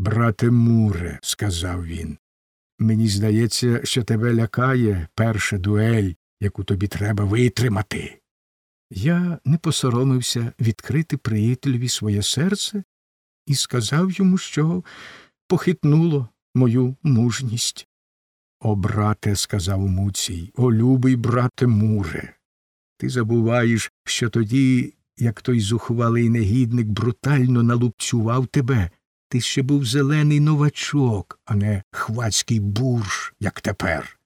Брате Муре, сказав він, мені здається, що тебе лякає перша дуель, яку тобі треба витримати. Я не посоромився відкрити приятелеві своє серце і сказав йому, що похитнуло мою мужність. О, брате, сказав Муцій, о любий брате Муре. Ти забуваєш, що тоді, як той зухвалий негідник брутально налупцював тебе, ти ще був зелений новачок, а не хвацький бурж, як тепер.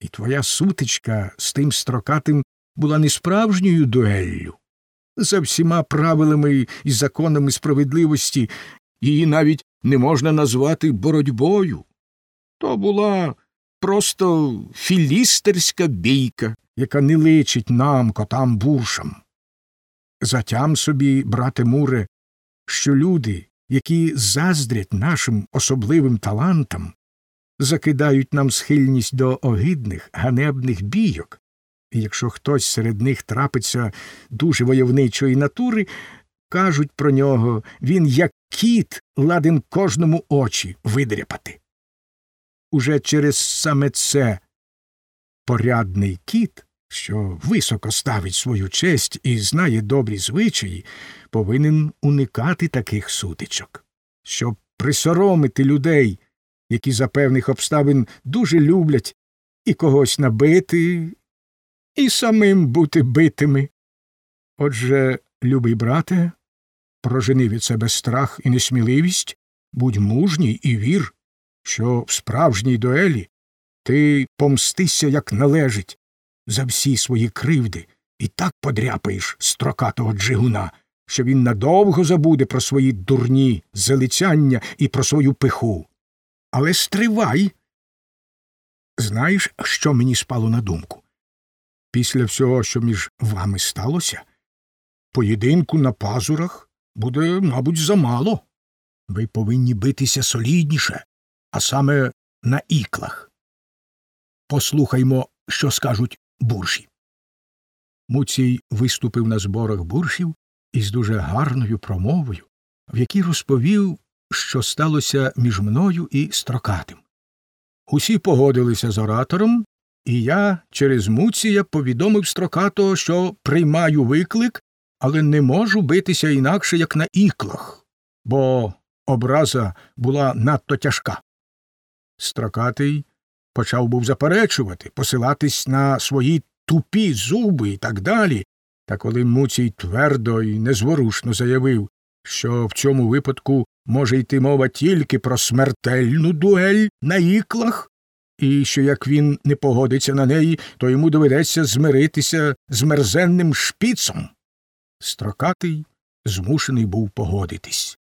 І твоя сутичка з тим строкатим була не справжньою дуеллю. За всіма правилами і законами справедливості її навіть не можна назвати боротьбою. То була просто філістерська бійка, яка не личить нам, котам буршам. Затям собі, брате Муре, що люди, які заздрять нашим особливим талантам, закидають нам схильність до огидних, ганебних бійок, і якщо хтось серед них трапиться дуже войовничої натури, кажуть про нього він, як кіт, ладен кожному очі видряпати. Уже через саме це порядний кіт, що високо ставить свою честь і знає добрі звичаї, повинен уникати таких сутичок, щоб присоромити людей, які за певних обставин дуже люблять і когось набити, і самим бути битими. Отже, любий брате, прожени від себе страх і несміливість, будь мужній і вір, що в справжній дуелі ти помстишся, як належить, за всі свої кривди і так подряпаєш строкатого джигуна, що він надовго забуде про свої дурні залицяння і про свою пиху. Але стривай. Знаєш, що мені спало на думку? Після всього, що між вами сталося, поєдинку на пазурах буде, мабуть, замало. Ви повинні битися солідніше, а саме на іклах. Послухаймо, що скажуть бурші. Муцій виступив на зборах буршів із дуже гарною промовою, в якій розповів, що сталося між мною і строкатим. Усі погодилися з оратором, і я через Муція повідомив строкато, що приймаю виклик, але не можу битися інакше, як на іклах, бо образа була надто тяжка. Строкатий почав був заперечувати, посилатись на свої тупі зуби і так далі, та коли Муцій твердо і незворушно заявив, що в цьому випадку може йти мова тільки про смертельну дуель на іклах, і що як він не погодиться на неї, то йому доведеться змиритися з мерзенним шпіцом. Строкатий змушений був погодитись.